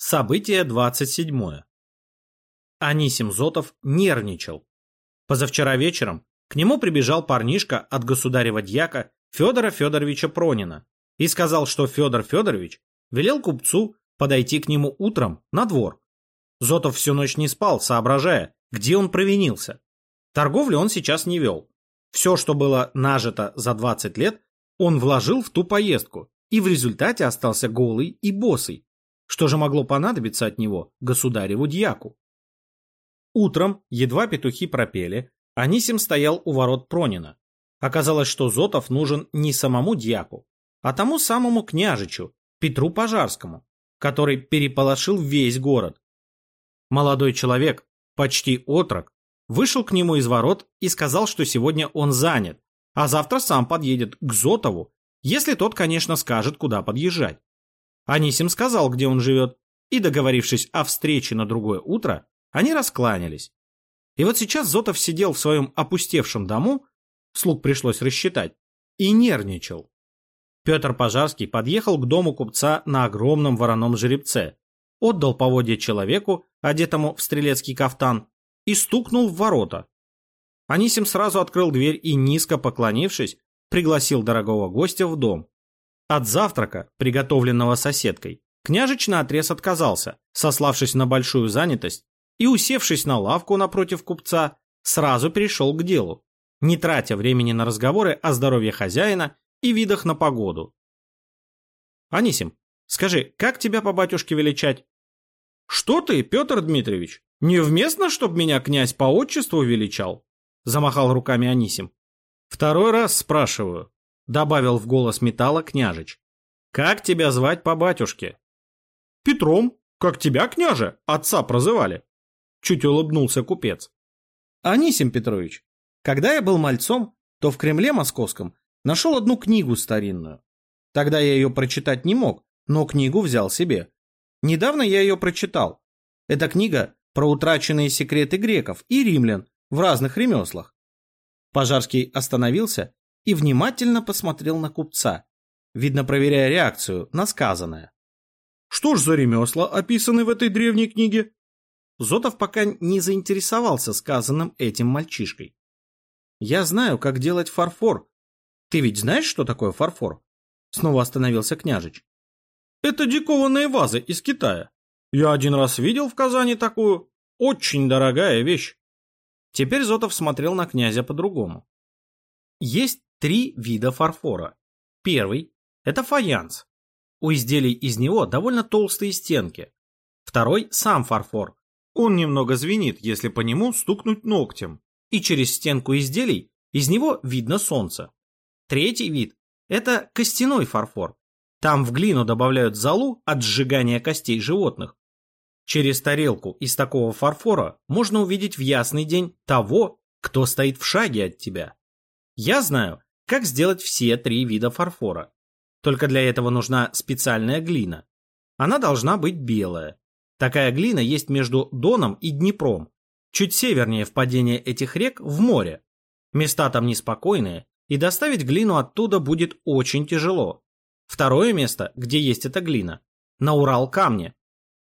Событие 27. Анисим Зотов нервничал. Позавчера вечером к нему прибежал парнишка от государева дьяка Федора Федоровича Пронина и сказал, что Федор Федорович велел купцу подойти к нему утром на двор. Зотов всю ночь не спал, соображая, где он провинился. Торговлю он сейчас не вел. Все, что было нажито за 20 лет, он вложил в ту поездку и в результате остался голый и босый. Что же могло понадобиться от него государеву дьяку? Утром, едва петухи пропели, Анисим стоял у ворот Пронина. Оказалось, что Зотов нужен не самому дьяку, а тому самому княжичу, Петру Пожарскому, который переполошил весь город. Молодой человек, почти отрок, вышел к нему из ворот и сказал, что сегодня он занят, а завтра сам подъедет к Зотову, если тот, конечно, скажет, куда подъезжать. Анисим сказал, где он живет, и, договорившись о встрече на другое утро, они раскланялись. И вот сейчас Зотов сидел в своем опустевшем дому, слуг пришлось рассчитать, и нервничал. Петр Пожарский подъехал к дому купца на огромном вороном жеребце, отдал поводья человеку, одетому в стрелецкий кафтан, и стукнул в ворота. Анисим сразу открыл дверь и, низко поклонившись, пригласил дорогого гостя в дом. От завтрака, приготовленного соседкой, княжич наотрез отказался, сославшись на большую занятость, и, усевшись на лавку напротив купца, сразу перешел к делу, не тратя времени на разговоры о здоровье хозяина и видах на погоду. «Анисим, скажи, как тебя по батюшке величать?» «Что ты, Петр Дмитриевич, невместно, чтоб меня князь по отчеству величал?» Замахал руками Анисим. «Второй раз спрашиваю, добавил в голос металла княжич. Как тебя звать по батюшке? Петром, как тебя, княже, отца прозывали. Чуть улыбнулся купец. Анисим Петрович, когда я был мальцом, то в Кремле московском нашел одну книгу старинную. Тогда я ее прочитать не мог, но книгу взял себе. Недавно я ее прочитал. Эта книга про утраченные секреты греков и римлян в разных ремеслах. Пожарский остановился и внимательно посмотрел на купца, видно проверяя реакцию на сказанное. «Что ж за ремесла описаны в этой древней книге?» Зотов пока не заинтересовался сказанным этим мальчишкой. «Я знаю, как делать фарфор. Ты ведь знаешь, что такое фарфор?» Снова остановился княжич. «Это дикованные вазы из Китая. Я один раз видел в Казани такую. Очень дорогая вещь». Теперь Зотов смотрел на князя по-другому. Есть три вида фарфора. Первый – это фаянс. У изделий из него довольно толстые стенки. Второй – сам фарфор. Он немного звенит, если по нему стукнуть ногтем. И через стенку изделий из него видно солнце. Третий вид – это костяной фарфор. Там в глину добавляют золу от сжигания костей животных. Через тарелку из такого фарфора можно увидеть в ясный день того, кто стоит в шаге от тебя. Я знаю, как сделать все три вида фарфора. Только для этого нужна специальная глина. Она должна быть белая. Такая глина есть между Доном и Днепром. Чуть севернее впадения этих рек в море. Места там неспокойные, и доставить глину оттуда будет очень тяжело. Второе место, где есть эта глина, на Урал-камне.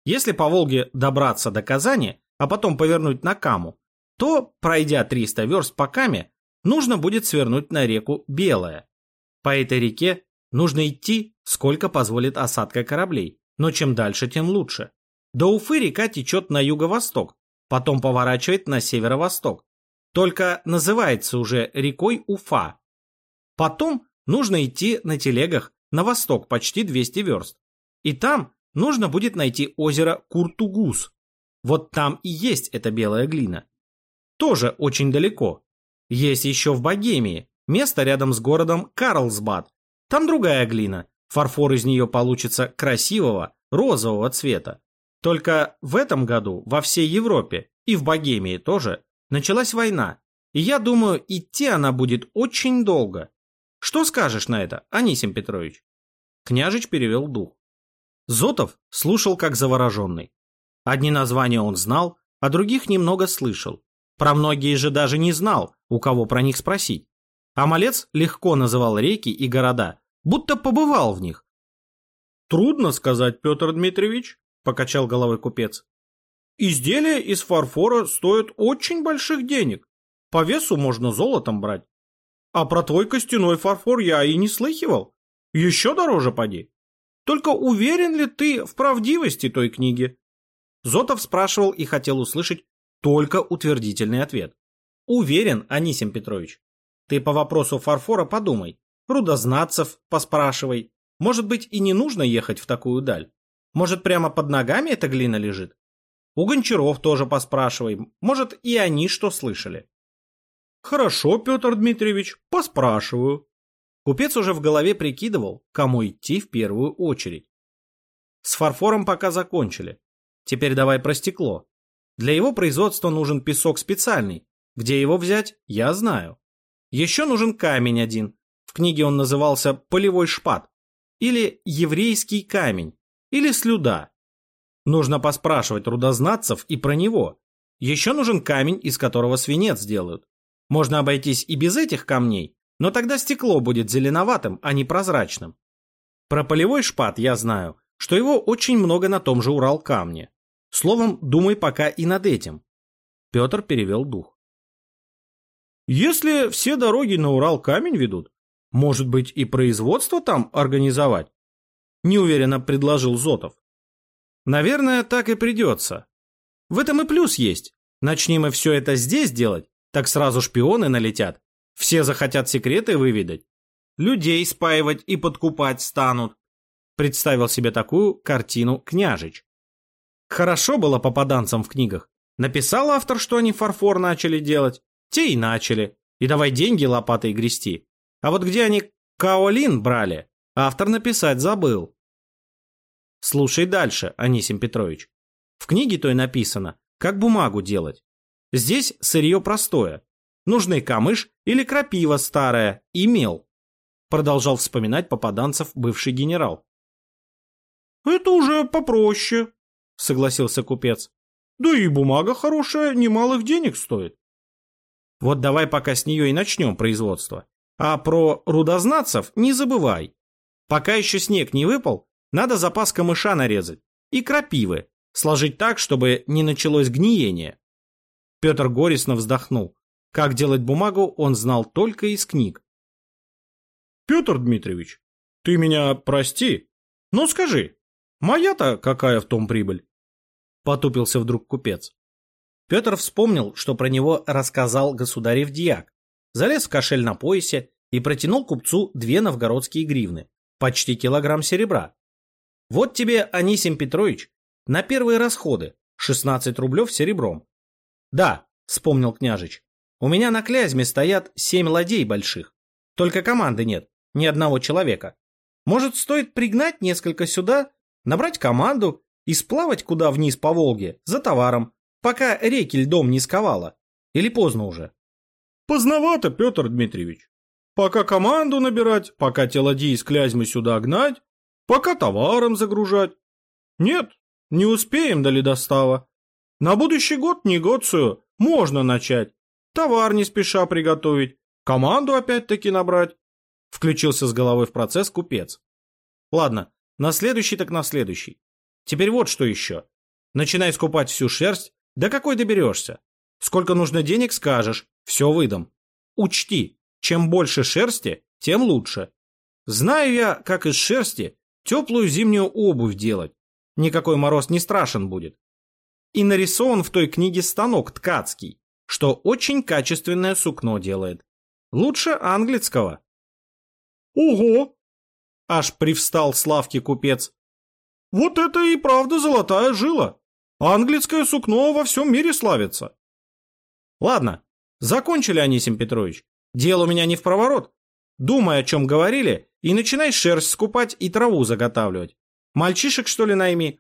Если по Волге добраться до Казани, а потом повернуть на Каму, то, пройдя 300 верст по Каме, нужно будет свернуть на реку Белая. По этой реке нужно идти, сколько позволит осадка кораблей, но чем дальше, тем лучше. До Уфы река течет на юго-восток, потом поворачивает на северо-восток. Только называется уже рекой Уфа. Потом нужно идти на телегах на восток почти 200 верст. И там нужно будет найти озеро Куртугус. Вот там и есть эта белая глина. Тоже очень далеко, есть еще в Богемии, место рядом с городом Карлсбад. Там другая глина, фарфор из нее получится красивого, розового цвета. Только в этом году во всей Европе и в Богемии тоже началась война, и я думаю, идти она будет очень долго. Что скажешь на это, Анисим Петрович? Княжич перевел дух. Зотов слушал как завороженный. Одни названия он знал, а других немного слышал. Про многие же даже не знал, у кого про них спросить. А малец легко называл реки и города, будто побывал в них. Трудно сказать, Петр Дмитриевич. покачал головой купец. Изделия из фарфора стоят очень больших денег. По весу можно золотом брать. А про твой костяной фарфор я и не слыхивал. Еще дороже поди. Только уверен ли ты в правдивости той книги? Зотов спрашивал и хотел услышать только утвердительный ответ. Уверен, Анисим Петрович. Ты по вопросу фарфора подумай. Рудознатцев поспрашивай. Может быть, и не нужно ехать в такую даль. Может, прямо под ногами эта глина лежит? У гончаров тоже поспрашивай. Может, и они что слышали. Хорошо, Петр Дмитриевич, поспрашиваю. Купец уже в голове прикидывал, кому идти в первую очередь. С фарфором пока закончили. Теперь давай про стекло. Для его производства нужен песок специальный. Где его взять, я знаю. Еще нужен камень один. В книге он назывался «полевой шпат» или «еврейский камень» или «слюда». Нужно поспрашивать рудознатцев и про него. Еще нужен камень, из которого свинец делают. Можно обойтись и без этих камней, но тогда стекло будет зеленоватым, а не прозрачным. Про полевой шпат я знаю, что его очень много на том же Урал камне. Словом, думай пока и над этим. Петр перевел дух. Если все дороги на Урал камень ведут, может быть и производство там организовать? Неуверенно предложил Зотов. Наверное, так и придется. В этом и плюс есть. Начни мы все это здесь делать, так сразу шпионы налетят. Все захотят секреты выведать. Людей спаивать и подкупать станут. Представил себе такую картину княжич. Хорошо было попаданцам в книгах. Написал автор, что они фарфор начали делать. Те и начали. И давай деньги лопатой грести. А вот где они каолин брали, автор написать забыл. Слушай дальше, Анисим Петрович. В книге той написано, как бумагу делать. Здесь сырье простое. Нужны камыш или крапива старая и мел. Продолжал вспоминать попаданцев бывший генерал. Это уже попроще, согласился купец. Да и бумага хорошая, немалых денег стоит. Вот давай пока с нее и начнем производство. А про рудознатцев не забывай. Пока еще снег не выпал, надо запас камыша нарезать и крапивы, сложить так, чтобы не началось гниение. Петр горестно вздохнул. Как делать бумагу, он знал только из книг. «Петр Дмитриевич, ты меня прости, но скажи, моя-то какая в том прибыль?» Потупился вдруг купец. Петр вспомнил, что про него рассказал государев дьяк, залез в кошель на поясе и протянул купцу две новгородские гривны, почти килограмм серебра. «Вот тебе, Анисим Петрович, на первые расходы, 16 рублев серебром. «Да», — вспомнил княжич, — «у меня на Клязьме стоят семь ладей больших. Только команды нет, ни одного человека. Может, стоит пригнать несколько сюда, набрать команду и сплавать куда вниз по Волге за товаром, пока реки льдом не сковало? Или поздно уже?» «Поздновато, Петр Дмитриевич. Пока команду набирать, пока те ладьи из Клязьмы сюда гнать, пока товаром загружать. Нет, не успеем до ледостава. На будущий год негоцию можно начать. Товар не спеша приготовить, команду опять-таки набрать. Включился с головой в процесс купец. Ладно, на следующий так на следующий. Теперь вот что еще. Начинай скупать всю шерсть, до какой доберешься. Сколько нужно денег скажешь, все выдам. Учти, чем больше шерсти, тем лучше. Знаю я, как из шерсти теплую зимнюю обувь делать. Никакой мороз не страшен будет и нарисован в той книге станок ткацкий, что очень качественное сукно делает. Лучше английского. Ого! Аж привстал с лавки купец. Вот это и правда золотая жила. Английское сукно во всем мире славится. Ладно, закончили, Анисим Петрович. Дело у меня не в проворот. Думай, о чем говорили, и начинай шерсть скупать и траву заготавливать. Мальчишек, что ли, найми,